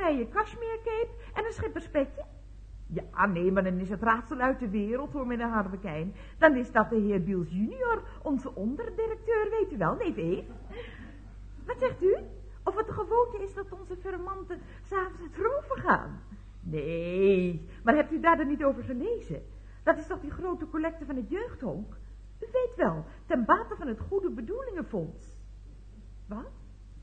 vrije cashmerecape en een schipperspetje? Ja, nee, maar dan is het raadsel uit de wereld hoor, meneer Harwekijn. Dan is dat de heer Biels junior, onze onderdirecteur, weet u wel, neef Eve. Wat zegt u? Of het de gewoonte is dat onze firmanten s'avonds het roven gaan? Nee, maar hebt u daar dan niet over gelezen? Dat is toch die grote collecte van het jeugdhonk? U weet wel, ten bate van het Goede Bedoelingenfonds. Wat?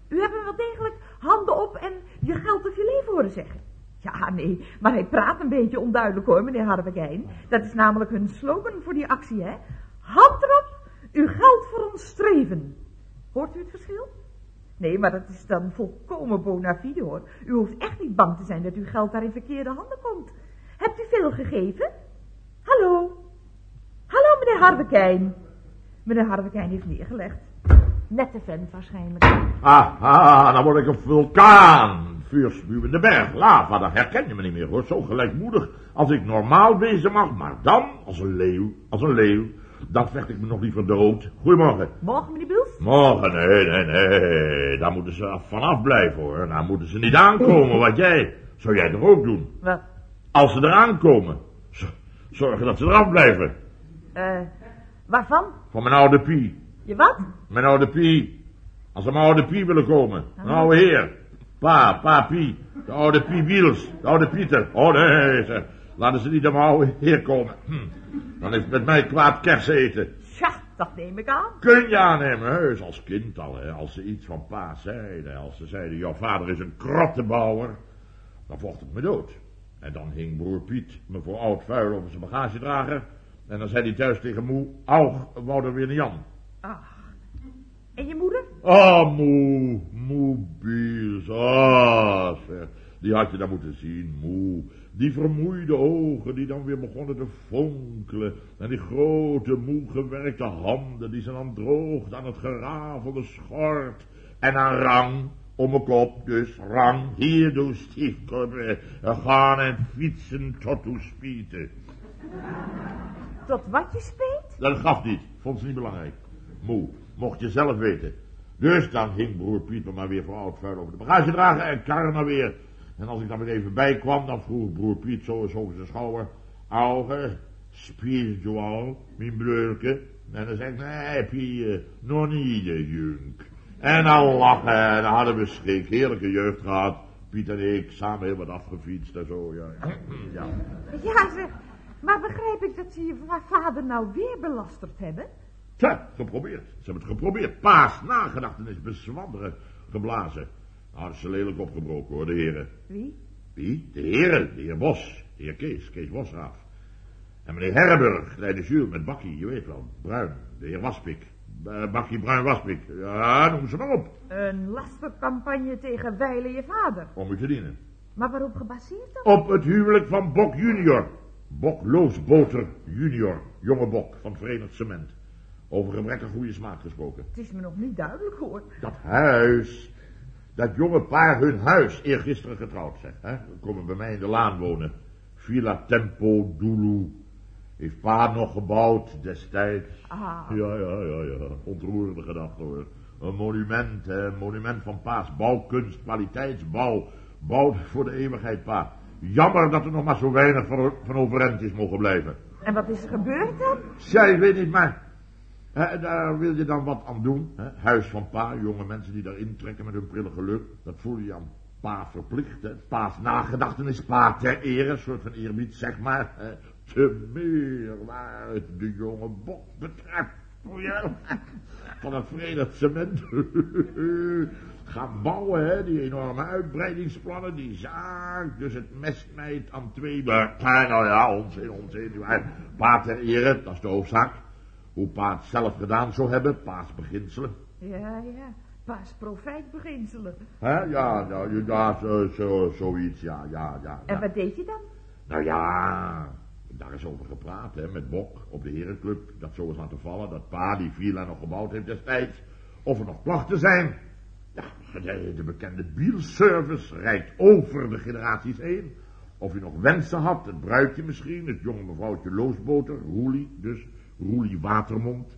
U hebt hem wel degelijk handen op en je geld of je leven horen zeggen. Ja, nee, maar hij praat een beetje onduidelijk hoor, meneer Harwegijn. Dat is namelijk hun slogan voor die actie, hè. Hand erop, uw geld voor ons streven. Hoort u het verschil? Nee, maar dat is dan volkomen bona fide hoor. U hoeft echt niet bang te zijn dat uw geld daar in verkeerde handen komt. Hebt u veel gegeven? Hallo? Hallo, meneer Harwekijn. Meneer Harwekijn heeft neergelegd. Nette vent waarschijnlijk. Ah, ah, dan word ik een vulkaan. Vuurspuwende berg, lava, dan herken je me niet meer hoor. Zo gelijkmoedig als ik normaal wezen mag, maar dan als een leeuw, als een leeuw. Dan vecht ik me nog liever dood. Goedemorgen. Morgen, meneer Biels? Morgen, nee, nee, nee. Daar moeten ze vanaf blijven hoor. Daar moeten ze niet aankomen, wat jij. Zou jij toch ook doen? Wat? Als ze eraan komen. Zorgen dat ze eraf blijven. Eh, waarvan? Van mijn oude Pie. Je wat? Mijn oude Pie. Als ze mijn oude Pie willen komen. Mijn oude heer. Pa, pa Pie. De oude Pie Wiels. De oude Pieter. Oh nee, zeg. Laten ze niet aan mijn oude heer komen. Hm. Dan heeft met mij kwaad kersen eten. Tja, dat neem ik aan. Kun je aannemen, heus, als kind al, hè. Als ze iets van pa zeiden. Als ze zeiden, jouw vader is een krottenbouwer. Dan vocht ik me dood. En dan hing broer Piet me voor oud vuil over zijn bagagedrager. En dan zei hij thuis tegen moe, auw, wou er weer niet aan. Ach. En je moeder? Ah, moe, moe bies, ah, zeg. Die had je dan moeten zien, moe. Die vermoeide ogen die dan weer begonnen te fonkelen. En die grote, moe gewerkte handen die ze dan droogde aan het gerafelde schort. En aan rang, om mijn kop, dus rang. Hier doe stiefkop, gaan en fietsen tot uw spieten. Tot wat je speet? Dat gaf niet, vond ze niet belangrijk. Mocht je zelf weten. Dus dan hing broer Piet me maar weer voor oud vuil over de bagagedrager en kar maar weer. En als ik dan weer even bij kwam, dan vroeg broer Piet zo eens over zijn schouder. Auge, spiritual, mijn breurke. En dan zei ik, nee, Pie, eh, nog niet, eh, junk. En dan lachen, en dan hadden we schrik, heerlijke jeugd gehad. Piet en ik, samen heel wat afgefietst en zo, ja. ja. Ja, zeg. Maar begrijp ik dat ze je va- vader nou weer belasterd hebben? Tja, geprobeerd. Ze hebben het geprobeerd. Paas, nagedachtenis, bezwadderen, geblazen. Nou, dat is ze lelijk opgebroken hoor, de heren. Wie? Wie? De heren, de heer Bos, de heer Kees, Kees Bosraaf. En meneer Herrenburg, de Jules met Bakkie, je weet wel, Bruin, de heer Waspik. Eh, Bakkie Bruin Waspik, ja, noem ze maar op, Een lastercampagne tegen Weile je vader. om u te dienen. Maar waarop gebaseerd dan? Op het huwelijk van Bok junior. Bok Loosboter junior, jonge Bok van Verenigd Cement. Over gebrekkig goede smaak gesproken. Het is me nog niet duidelijk hoor. Dat huis, dat jonge paar hun huis, eergisteren getrouwd zijn. Hè? Komen bij mij in de laan wonen. Villa Tempo Dulu. Heeft pa nog gebouwd destijds. Ah. Ja, ja, ja, ja. Ontroerende gedachte hoor. Een monument, hè. Een monument van pa's bouwkunst, kwaliteitsbouw. Bouw voor de eeuwigheid, pa. Jammer dat er nog maar zo weinig van, van overeind is mogen blijven. En wat is er gebeurd dan? Zij weet niet, maar daar wil je dan wat aan doen. Huis van pa, jonge mensen die daar intrekken met hun prille geluk. Dat voel je aan pa verplicht. Hè? Pa's nagedachtenis, pa ter ere, een soort van eerbied, zeg maar. Te meer waar het de jonge bok betreft. Van het Verenigd Cement. Gaan bouwen, hè, die enorme uitbreidingsplannen, die zaak. Dus het het aan twee. Maar, nou ja, onzin, onzin. Maar pa ter ere, dat is de hoofdzaak. Hoe pa het zelf gedaan zou hebben, pa's beginselen. Ja, ja. Paas profijtbeginselen. Hè? Ja, nou, ja, zo, zo, zoiets, ja, ja, ja. En ja. wat deed je dan? Nou ja, daar is over gepraat, hè, met Bok op de herenclub. Dat zo is laten vallen, dat pa die villa nog gebouwd heeft destijds. Of er nog klachten zijn. Ja, de, de bekende bielservice rijdt over de generaties heen. Of je nog wensen had, het bruidje misschien, het jonge mevrouwtje Loosboter, Roelie, dus Roelie Watermond.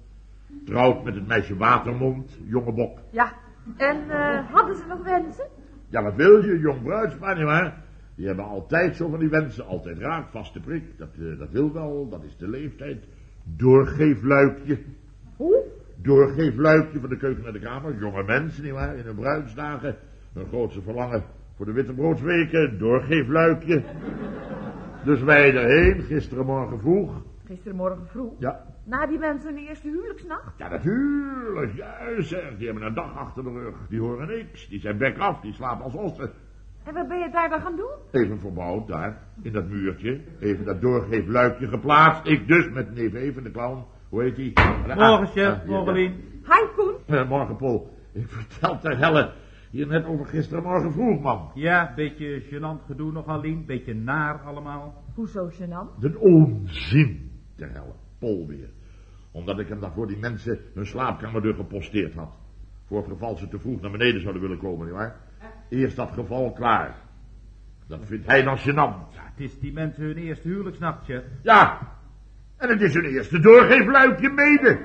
Trouwt met het meisje Watermond, jonge Bok. Ja. En eh, hadden ze nog wensen? Ja, wat wil je, jong bruidspaar, nietwaar? Die hebben altijd zo van die wensen, altijd raak, vaste prik. Dat, eh, dat wil wel, dat is de leeftijd. Doorgeefluikje. Hoe? Doorgeefluikje van de keuken naar de kamer. Jonge mensen, nietwaar, in hun bruidsdagen. Hun grootste verlangen voor de wittebroodsweken. Doorgeefluikje. Dus wij erheen, gisterenmorgen vroeg. Gistermorgen vroeg. Ja, Na die mensen hun eerste huwelijksnacht. ja natuurlijk, juist zeg. Die hebben een dag achter de rug. Die horen niks. Die zijn bek af, die slapen als ossen. En wat ben je daar dan gaan doen? Even verbouwd daar, in dat muurtje. Even dat doorgeefluikje geplaatst. Ik dus met neef Even, de clown. Hoe heet die? Morgen, chef. Ah, Morgen. Lien. Hi, Koen. Eh, morgen, Paul. Ik vertel ter helle hier net over gisterenmorgen vroeg, man. Ja, beetje gênant gedoe nogal, Lien. Beetje naar allemaal. Hoezo gênant? De onzin helle. Paul weer. Omdat ik hem daarvoor die mensen hun slaapkamerdeur geposteerd had. Voor het geval ze te vroeg naar beneden zouden willen komen, nietwaar? Eerst dat geval klaar. Dat vindt hij dan gênant. Ja, het is die mensen hun eerste huwelijksnacht, chef. Ja, en het is hun eerste doorgeefluikje mede.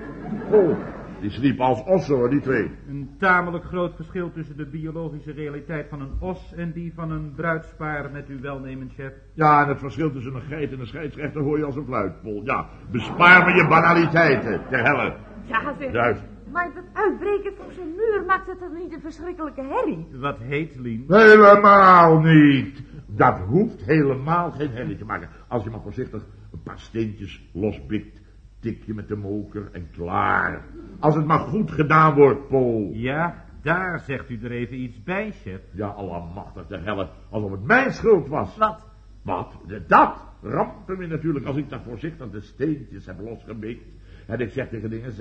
Oh, die sliep als ossen hoor, die twee. Een tamelijk groot verschil tussen de biologische realiteit van een os en die van een bruidspaar met uw welnemen, chef. Ja, en het verschil tussen een geit en een scheidsrechter hoor je als een fluitpol. Ja, bespaar me je banaliteiten, ter helle. Ja, zeg. Juist. Maar dat uitbreken van zo'n muur maakt het toch niet een verschrikkelijke herrie? Wat heet, Lien? Helemaal niet. Dat hoeft helemaal geen herrie te maken. Als je maar voorzichtig een paar steentjes lospikt, tik je met de moker en klaar. Als het maar goed gedaan wordt, Paul. Ja, daar zegt u er even iets bij, chef. Ja, allemachtig ter helle, alsof het mijn schuld was. Wat? Wat? Dat rampte me natuurlijk als ik daar voorzichtig de steentjes heb losgebikt. En ik zeg tegen dingen,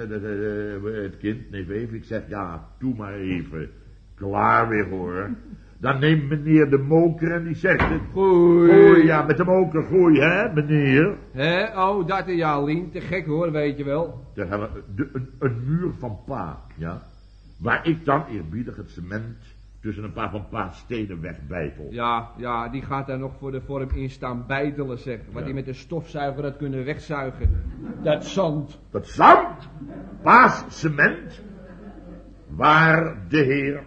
het kind, neef even, ik zeg, ja, doe maar even. Klaar weer hoor. Dan neemt meneer de moker en die zegt het. Goeie. Goeie, ja, met de moker, goeie, hè, meneer. Hè? Oh, dat is ja, Lien. Te gek hoor, weet je wel. Ter helle, de, een, een muur van pa, ja. Waar ik dan eerbiedig het cement tussen een paar van pa stenen wegbijtel. Ja, ja, die gaat daar nog voor de vorm in staan bijtelen, zeg. Wat Ja. die met een stofzuiger had kunnen wegzuigen. Dat zand. Dat zand, paas cement, waar de heer,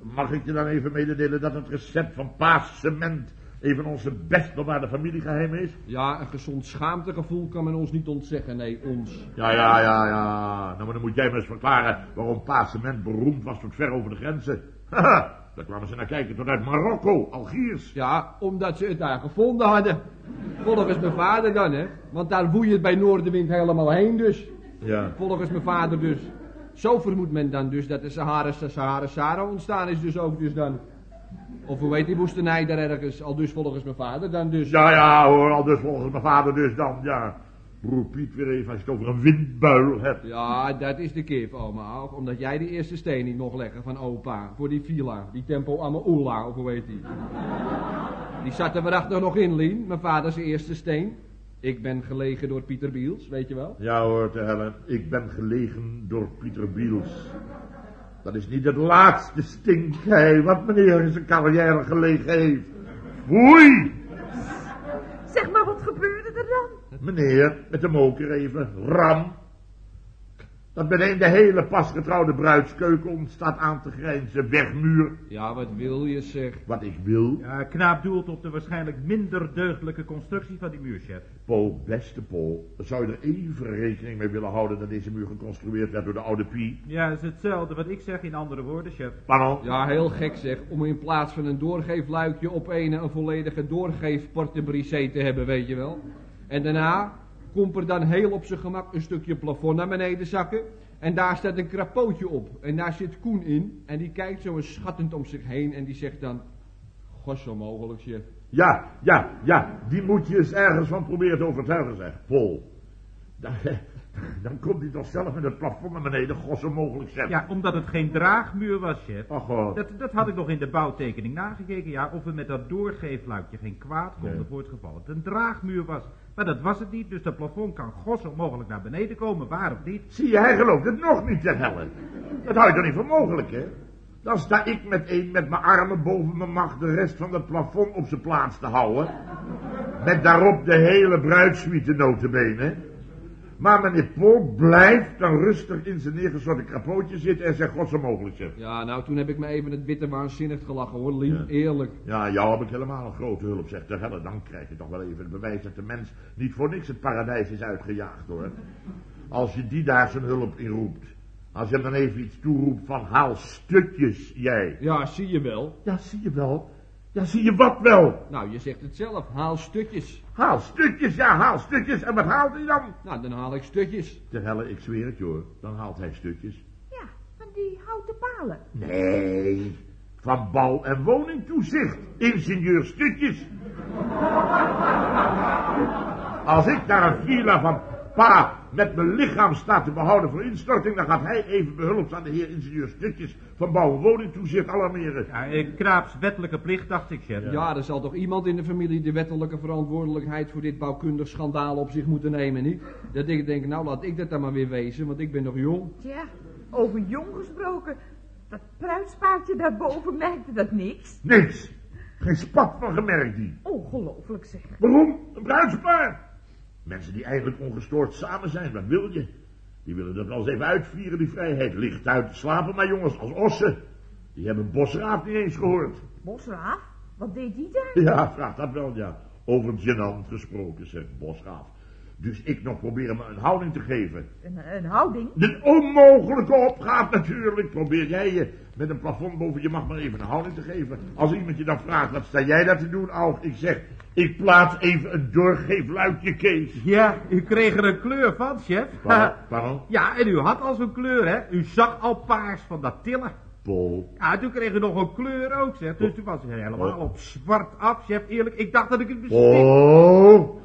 mag ik je dan even mededelen dat het recept van paas cement even onze best bewaarde familiegeheim is? Ja, een gezond schaamtegevoel kan men ons niet ontzeggen. Nee, ons. Ja, ja, ja, ja, nou maar dan moet jij me eens verklaren waarom paas cement beroemd was tot ver over de grenzen. Haha, daar kwamen ze naar kijken tot uit Marokko, Algiers. Ja, omdat ze het daar gevonden hadden. Volgens mijn vader dan, hè. Want daar woei het bij noordenwind helemaal heen dus. Ja, Volgens mijn vader dus. Zo vermoedt men dan dus dat de Sahara Sahara Sahara ontstaan is dus ook dus dan. Of hoe heet die woestenij daar ergens, al dus volgens mijn vader dan dus. ja, ja hoor, al dus volgens mijn vader dus dan, ja. Broer Piet weer even als je het over een windbuil hebt. Ja, dat is de kip, oma. Ook Omdat jij die eerste steen niet mocht leggen van opa. Voor die villa. Die Tempo Amaula, of hoe heet die. Die zat er waarachtig nog in, Lien. Mijn vaders eerste steen. Ik ben gelegen door Pieter Biels, weet je wel. Ja hoor, te hellen. Ik ben gelegen door Pieter Biels. Dat is niet het laatste stinkhei wat meneer in zijn carrière gelegen heeft. Oei! Zeg maar, wat gebeurde er dan? Meneer, met de moker even, ram. Dat beneden de hele pasgetrouwde bruidskeuken ontstaat aan te grijnzen. Wegmuur, Ja, wat wil je zeg. wat ik wil. Ja, knaap doelt op de waarschijnlijk minder deugdelijke constructie van die muur, chef. Paul, beste Paul, zou je er even rekening mee willen houden dat deze muur geconstrueerd werd door de oude Pie? Ja, dat is hetzelfde wat ik zeg in andere woorden, chef. Pardon? Ja, heel gek zeg. Om in plaats van een doorgeefluikje op een een volledige doorgeefportebrisé te hebben, weet je wel. En daarna komt er dan heel op zijn gemak een stukje plafond naar beneden zakken. En daar staat een krapootje op. En daar zit Koen in. En die kijkt zo eens schattend om zich heen. En die zegt dan... Goh, zo mogelijk, chef. Ja, ja, ja, die moet je eens ergens van proberen te overtuigen, zeg. Paul. Dan, dan komt hij toch zelf met het plafond naar beneden, god zo mogelijk, zeg. Ja, omdat het geen draagmuur was, chef. Ach, god. Dat, dat had ik nog in de bouwtekening nagekeken, ja, of we met dat doorgeefluikje geen kwaad konden Nee. voor het geval het een draagmuur was. Maar dat was het niet, dus dat plafond kan gos onmogelijk naar beneden komen, waar of niet. Zie je, hij gelooft het nog niet, ten helle. Dat hou je toch niet voor mogelijk, hè? Dan sta ik met een met mijn armen boven mijn macht de rest van het plafond op zijn plaats te houden. Met daarop de hele bruidssuite notenbenen. Maar meneer Paul blijft dan rustig in zijn neergesorte krapootje zitten en zegt god zo mogelijk. Ja, nou, toen heb ik me even het witte waanzinnig gelachen, hoor, Lien. Ja. Eerlijk. Ja, jou heb ik helemaal een grote hulp, de helle. Dan krijg je toch wel even het bewijs dat de mens niet voor niks het paradijs is uitgejaagd, hoor. Als je die daar zijn hulp inroept. Als je hem dan even iets toeroept van haal stukjes, jij. Ja, zie je wel. Ja, zie je wel. Ja, zie je wat wel. Nou, je zegt het zelf. Haal stukjes. Haal stukjes, ja, haal stukjes. En wat haalt hij dan? Nou, dan haal ik stukjes. De helle, ik zweer het je hoor. Dan haalt hij stukjes. Ja, van die houten palen. Nee, van bouw- en woningtoezicht. Ingenieur stukjes. Als ik naar een villa van pa met mijn lichaam sta te behouden voor instorting, dan gaat hij even behulps aan de heer ingenieur stukjes van bouw- en woningtoezicht alarmeren. Ja, eh, Kraaps wettelijke plicht, dacht ik, chef. Ja. er zal toch iemand in de familie de wettelijke verantwoordelijkheid voor dit bouwkundig schandaal op zich moeten nemen, niet? Dat ik denk, nou laat ik dat dan maar weer wezen, want ik ben nog jong. Tja, over jong gesproken. Dat pruitspaardje daarboven merkte dat niks. Niks. Geen spat van gemerkt die. Ongelooflijk zeg. Waarom? Een bruidspaar. Mensen die eigenlijk ongestoord samen zijn, wat wil je? Die willen dat wel eens even uitvieren, die vrijheid. Licht uit, slapen maar jongens, als ossen. Die hebben Bosraaf niet eens gehoord. Bosraaf, wat deed die daar? Ja, vraag dat wel, ja. Over gênant gesproken, zegt Bosraaf. Dus ik nog proberen me een houding te geven. Een, een houding? De onmogelijke opgave natuurlijk. Probeer jij je met een plafond boven je mag maar even een houding te geven. Als iemand je dan vraagt, wat sta jij daar te doen, Aug? Ik zeg, ik plaats even een doorgeefluikje, Kees. Ja, u kreeg er een kleur van, chef. Pardon? Pardon? Ja, en u had al zo'n kleur, hè? U zag al paars van dat tillen. Paul. Ja, toen kreeg u nog een kleur ook, zeg. Dus toen was u helemaal op zwart af, chef. Eerlijk, ik dacht dat ik het Oh.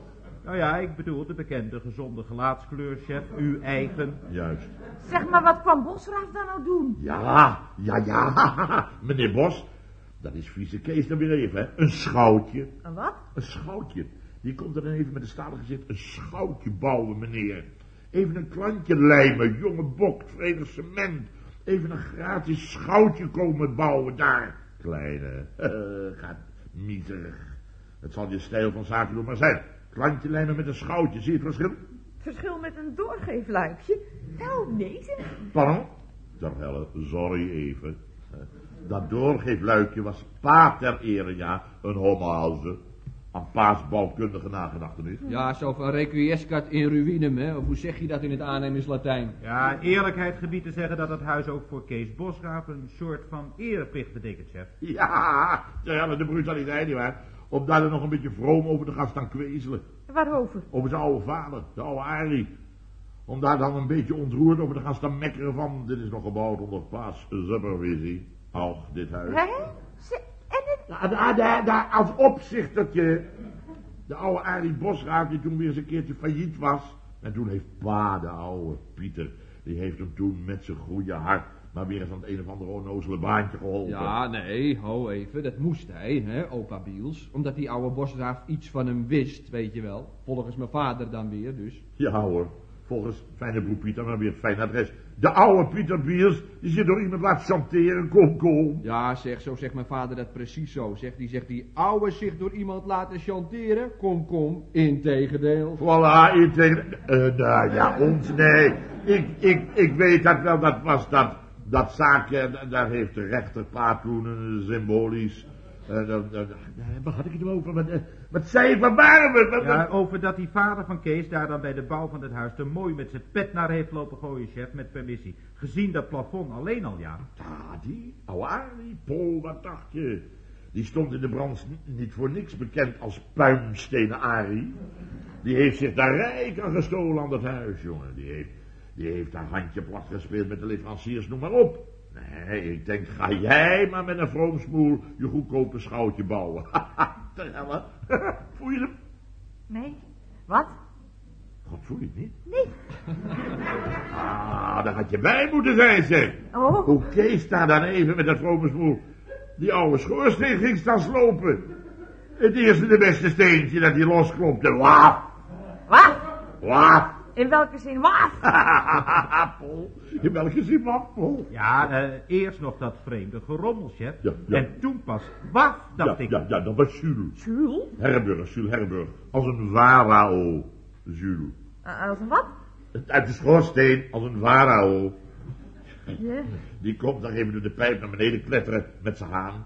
Nou ja, ik bedoel de bekende gezonde gelaatskleur, chef. Uw eigen. Juist. Zeg maar, wat kwam Bosraaf dan nou doen? Ja, ja, ja. Meneer Bos, dat is vieze Kees dan weer even, hè. Een schoutje. Een wat? Een schoutje. Die komt er dan even met de stalige zit een schoutje bouwen, meneer. Even een klantje lijmen, jonge bok, vredig cement. Even een gratis schoutje komen bouwen daar. Kleine, gaat miserig. Het zal je stijl van zaken doen maar zijn. Klantje lijmen met een schoutje, zie je het verschil? Verschil met een doorgeefluikje? Wel, nee zeg. Pardon? Ter helle, sorry even. Dat doorgeefluikje was pa ter ere, ja, een hommage. Aan pa's bouwkundige nagedachtenis. Ja, zo van requiescat in ruïnem, hè? Of hoe zeg je dat in het aannemerslatijn? Ja, eerlijkheid gebied te zeggen dat het huis ook voor Kees Bosgraaf een soort van ereplicht betekent, chef. Ja, ter helle, de brutaliteit, nietwaar? Om daar dan nog een beetje vroom over te gaan staan kwezelen. Waarover? Over zijn oude vader, de oude Arie. Om daar dan een beetje ontroerd over te gaan staan mekkeren van... Dit is nog gebouwd onder pa's supervisie. Och, dit huis. Hè? Ze- En het... Ja, daar, daar, daar als opzichtertje. De oude Arie Bosraad die toen weer eens een keertje failliet was. En toen heeft pa, de oude Pieter, die heeft hem toen met zijn goede hart maar weer eens aan het een of andere onnozele baantje geholpen. Ja, nee, ho even, dat moest hij, hè, opa Biels. Omdat die oude bosraaf iets van hem wist, weet je wel. Volgens mijn vader dan weer, dus. Ja hoor, volgens fijne broer Pieter maar weer het fijn adres. De oude Pieter Biels, die zit door iemand laat chanteren, kom kom. Ja, zeg, zo zegt mijn vader dat precies zo. Zegt die, zegt die ouwe zich door iemand laten chanteren? Kom, kom, integendeel. Voilà, in tegen... eh, nou ja, ons, nee. Ik, ik, ik weet dat wel, dat was dat, dat zaakje, da- daar heeft de rechter pa toen een symbolisch... eh, waar had ik het over? Wat, eh, wat zei ik, waar waren we? Wat- Ja, over dat die vader van Kees daar dan bij de bouw van het huis te mooi met zijn pet naar heeft lopen gooien, chef, met permissie. Gezien dat plafond alleen al, ja. Ah, die, oude Arie, Paul, wat dacht je? Die stond in de brand niet- voor niks bekend als puimstenen Arie. Die heeft zich daar rijk aan gestolen aan dat huis, jongen. Die heeft, die heeft daar handje plat gespeeld met de leveranciers, noem maar op. Nee, ik denk, ga jij maar met een vroomsmoel je goedkope schoutje bouwen. Ter helle. Voel je hem? Nee. Wat? God, voel je het niet? Nee. Ah, daar had je bij moeten zijn, zeg. Oh, Hoe Kees daar dan even met dat vrome smoel die oude schoorsteen ging staan slopen. Het eerste de beste steentje dat hij losklopte. Waf, wat? waf. In welke zin wat? Pol, in welke zin waf, Pol? Ja, eh, eerst nog dat vreemde gerommel, chef. Ja, ja. En toen pas, waf, Ja, dacht ik. ja, ja, dat was Jules. Jules? Herberg, Jules Herberg. Als een varao, Jules. Eh, als een wat? Uit de schoorsteen als een farao. Ja. Die komt dan even door de pijp naar beneden kletteren met zijn haan.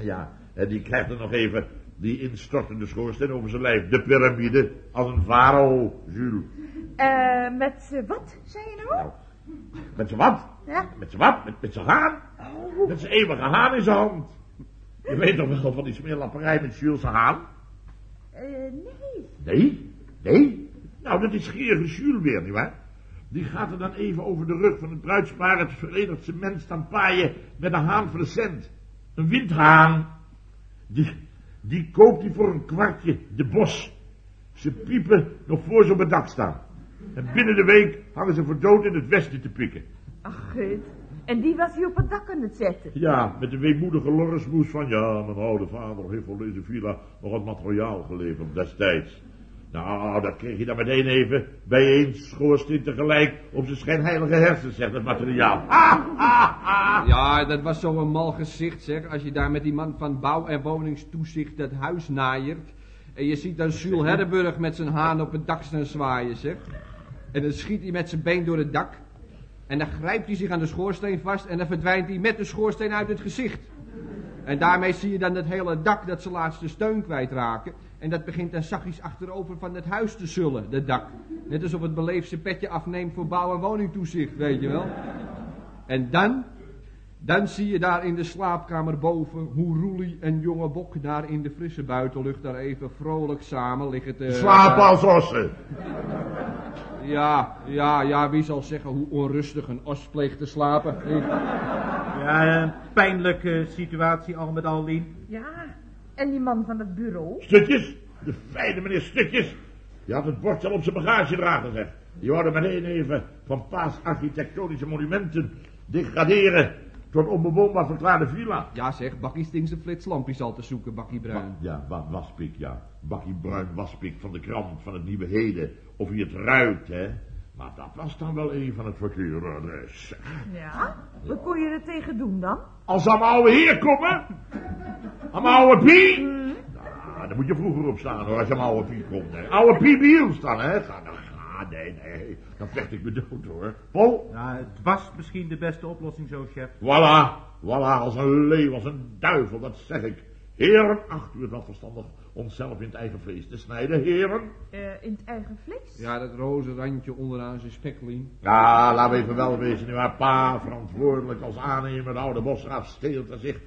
Ja, en die krijgt dan nog even die instortende schoorsteen over zijn lijf. De piramide als een farao, Jules. Eh, met eh, wat, zei je nou? Nou, met zijn wat? Ja. Met zijn wat? Met, met zijn haan? Met zijn eeuwige haan in zijn hand. Je weet toch wel van die smeerlapperij met Jules zijn haan? Eh, nee. Nee? Nee? Nou, dat is gierige Jules weer, nietwaar? Die gaat er dan even over de rug van het bruidspaar het Verenigd Cement staan paaien met een haan voor de cent. Een windhaan. Die, die koopt hij voor een kwartje, de bos. Ze piepen nog voor ze op het dak staan. En binnen de week hangen ze voor dood in het westen te pikken. Ach, gut. En die was hij op het dak aan het zetten. Ja, met de weemoedige lorresmoes van... ja, mijn oude vader heeft voor deze villa nog wat materiaal geleverd destijds. Nou, dat kreeg je dan meteen even bij één schoorsteen tegelijk... op zijn schijnheilige hersens, zegt het materiaal. Ja, dat was zo'n mal gezicht, zeg. Als je daar met die man van bouw- en woningstoezicht dat huis naaiert. En je ziet dan Jules Herdenburg met zijn haan op het dak staan zwaaien, zeg. En dan schiet hij met zijn been door het dak. En dan grijpt hij zich aan de schoorsteen vast en dan verdwijnt hij met de schoorsteen uit het gezicht. En daarmee zie je dan het hele dak dat ze laatste steun kwijtraken. En dat begint dan zachtjes achterover van het huis te zullen, dat dak. Net alsof het beleefd zijn petje afneemt voor bouw- en woningtoezicht, weet je wel. En dan, dan zie je daar in de slaapkamer boven hoe Roelie en jonge Bok daar in de frisse buitenlucht daar even vrolijk samen liggen te... Slaap als ossen. Ja, ja, ja, wie zal zeggen hoe onrustig een os pleegt te slapen? Ja, een pijnlijke situatie al met al, Lien. Ja. En die man van het bureau? Stukjes, de fijne meneer Stukjes. Die had het bord al op zijn bagagedrager, zeg. Die wou er meteen even van paas architectonische monumenten degraderen tot onbewoonbaar verklaarde villa. Ja zeg, Bakkie stinkt zijn flitslampjes al te zoeken, Bakkie Bruin. Ja, wa Waspik, ja. Bakkie Bruin Waspik van de krant van het Nieuwe Heden. Of hij het ruikt, hè. Maar dat was dan wel een van het verkeerde adres. Ja. Wat kon je er tegen doen dan? Als aan mijn oude heer komen, aan mijn oude Pie. Nou, dan moet je vroeger opstaan hoor, als je aan mijn oude Pie komt. Hè. Oude Pie Biels dan, hè. Ga, nou, ga, nee, nee. Dan vecht ik me dood hoor. Paul? Nou, het was misschien de beste oplossing zo, chef. Voilà, voilà, als een leeuw, als een duivel, dat zeg ik. Heren, acht u het wel verstandig onszelf in het eigen vlees te snijden, heren? Eh, in het eigen vlees? Ja, dat roze randje onderaan zijn speklien. Ja, laten we even wel wezen, nu haar pa verantwoordelijk als aannemer, de oude bosraaf steelt er zich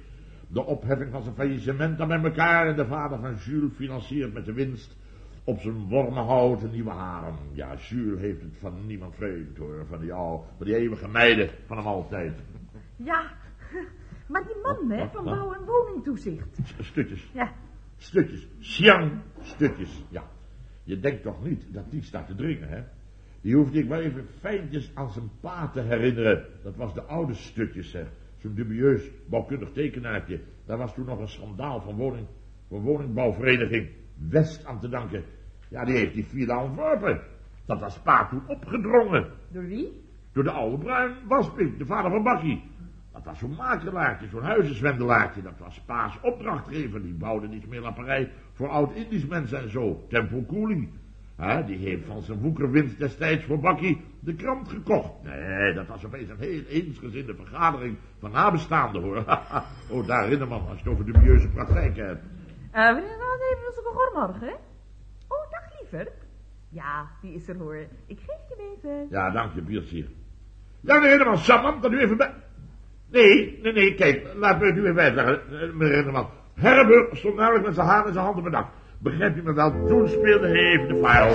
de opheffing van zijn faillissement met elkaar en de vader van Jules financiert met de winst op zijn wormenhout een nieuwe harem. Ja, Jules heeft het van niemand vreemd hoor, van die, al, van die eeuwige meiden van hem altijd. Ja. Maar die man, hè, van bouw- en woningtoezicht. Stukjes, Ja. Stukjes. Siang stukjes. Ja. Je denkt toch niet dat die staat te dringen, hè? Die hoefde ik maar even fijntjes aan zijn pa te herinneren. Dat was de oude stukjes, zeg. Zo'n dubieus bouwkundig tekenaartje. Daar was toen nog een schandaal van, woning, van woningbouwvereniging West aan te danken. Ja, die heeft die villa ontworpen. Dat was pa toen opgedrongen. Door wie? Door de oude Bruin Waspik, de vader van Bakkie. Dat was zo'n makelaartje, zo'n huizenzwendelaartje. Dat was pa's opdrachtgever. Die bouwde die smeerlapperij voor oud-Indisch mensen en zo. Cooley. Hè, die heeft van zijn woekerwinst destijds voor Bakkie de krant gekocht. Nee, dat was opeens een heel eensgezinde vergadering van nabestaanden hoor. oh, daar herinner man, als je het over dubieuze praktijken hebt. Eh, wanneer dan even onze goedemorgen, hè? Oh, dag liever. Ja, die is er hoor. Ik geef je even. Ja, dank je, Biertje. Ja, meneer Hinderman, Samman, dat u even bij... Nee, nee, nee, kijk, laat me het u even uitleggen, eh, meneer Hinderman. Herrenburg stond namelijk met zijn haan en zijn hand op het dak. Begrijpt u me wel? Toen speelde hij even de file.